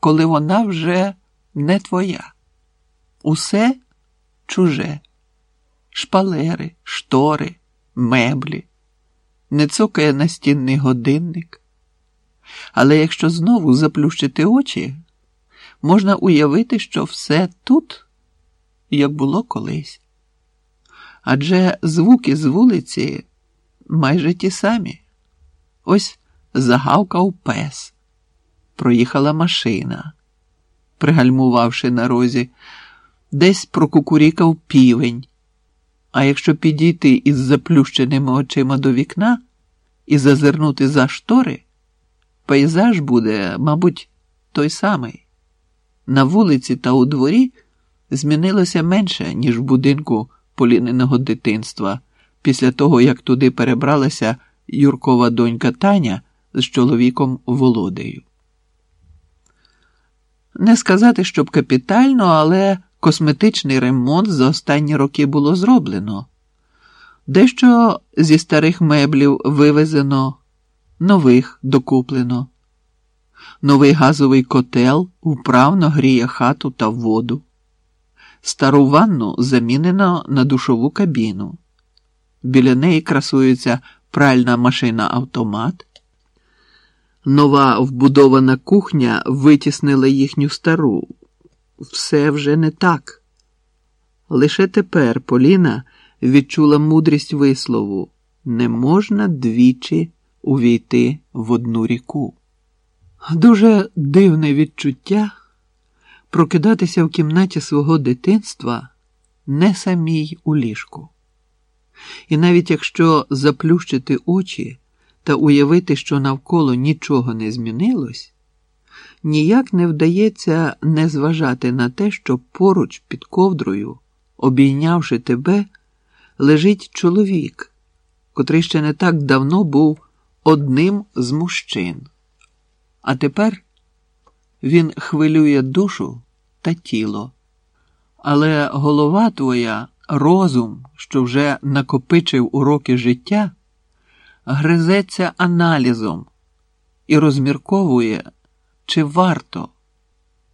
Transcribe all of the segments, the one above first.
коли вона вже не твоя. Усе чуже, шпалери, штори, меблі, не цокає настінний годинник. Але якщо знову заплющити очі, можна уявити, що все тут, як було колись. Адже звуки з вулиці майже ті самі. Ось загавкав пес, проїхала машина, пригальмувавши на розі, десь прокукурікав півень. А якщо підійти із заплющеними очима до вікна і зазирнути за штори, пейзаж буде, мабуть, той самий. На вулиці та у дворі змінилося менше, ніж в будинку поліненого дитинства, після того, як туди перебралася Юркова донька Таня з чоловіком Володею. Не сказати, щоб капітально, але косметичний ремонт за останні роки було зроблено. Дещо зі старих меблів вивезено, нових докуплено. Новий газовий котел вправно гріє хату та воду. Стару ванну замінено на душову кабіну. Біля неї красується пральна машина автомат. Нова вбудована кухня витіснила їхню стару. Все вже не так. Лише тепер Поліна відчула мудрість вислову не можна двічі увійти в одну ріку. Дуже дивне відчуття прокидатися в кімнаті свого дитинства не самій у ліжку. І навіть якщо заплющити очі та уявити, що навколо нічого не змінилось, ніяк не вдається не зважати на те, що поруч під ковдрою, обійнявши тебе, лежить чоловік, котрий ще не так давно був одним з мужчин. А тепер він хвилює душу та тіло, але голова твоя, розум, що вже накопичив уроки життя, гризеться аналізом і розмірковує, чи варто.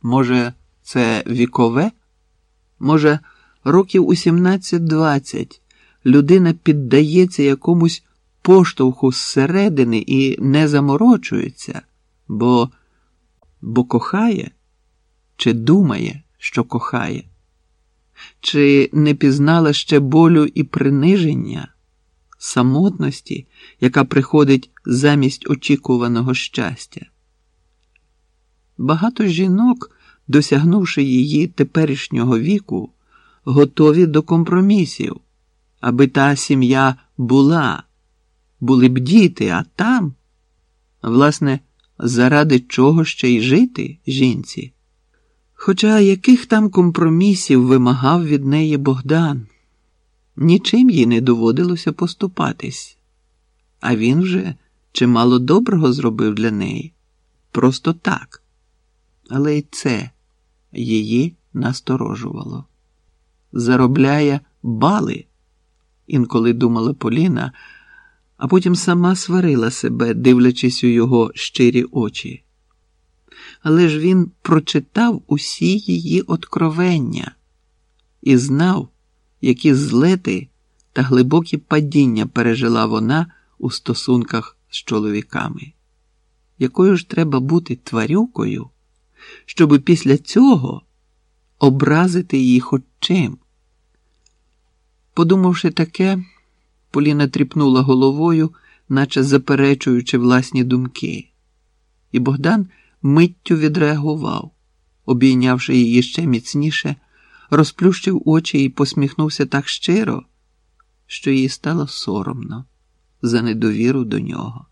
Може, це вікове? Може, років у 17-20 людина піддається якомусь поштовху зсередини і не заморочується, бо, бо кохає чи думає, що кохає, чи не пізнала ще болю і приниження, самотності, яка приходить замість очікуваного щастя. Багато жінок, досягнувши її теперішнього віку, готові до компромісів, аби та сім'я була, були б діти, а там, власне, заради чого ще й жити жінці. Хоча яких там компромісів вимагав від неї Богдан, нічим їй не доводилося поступатись, а він вже чимало доброго зробив для неї. Просто так. Але й це її насторожувало. Заробляє бали, інколи думала Поліна, а потім сама сварила себе, дивлячись у його щирі очі але ж він прочитав усі її откровення і знав, які злети та глибокі падіння пережила вона у стосунках з чоловіками. Якою ж треба бути тварюкою, щоб після цього образити її хоч? Подумавши таке, Поліна тріпнула головою, наче заперечуючи власні думки, і Богдан миттю відреагував, обійнявши її ще міцніше, розплющив очі і посміхнувся так щиро, що їй стало соромно за недовіру до нього.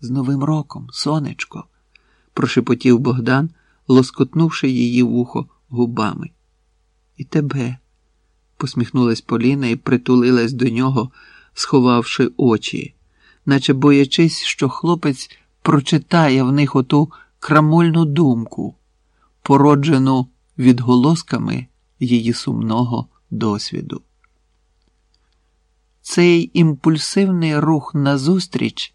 З Новим роком, сонечко, прошепотів Богдан, лоскотнувши її вухо губами. І тебе, посміхнулась Поліна і притулилась до нього, сховавши очі, наче боячись, що хлопець прочитає в них оту крамольну думку, породжену відголосками її сумного досвіду. Цей імпульсивний рух назустріч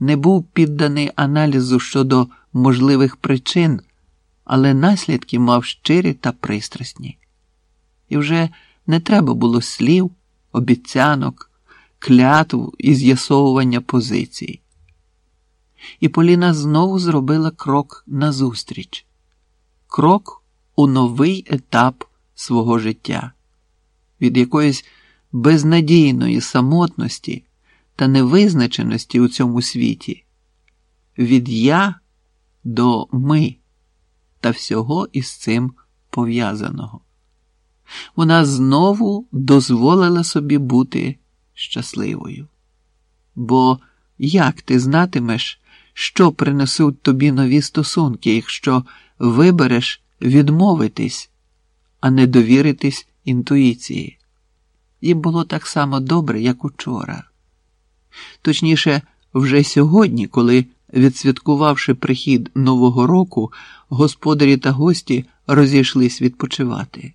не був підданий аналізу щодо можливих причин, але наслідки мав щирі та пристрасні. І вже не треба було слів, обіцянок, клятв і з'ясовування позицій. І Поліна знову зробила крок назустріч, крок у новий етап свого життя, від якоїсь безнадійної самотності та невизначеності у цьому світі, від я до ми та всього із цим пов'язаного. Вона знову дозволила собі бути щасливою. Бо як ти знатимеш, що принесуть тобі нові стосунки, якщо вибереш відмовитись, а не довіритись інтуїції? Їм було так само добре, як учора. Точніше, вже сьогодні, коли, відсвяткувавши прихід Нового року, господарі та гості розійшлись відпочивати.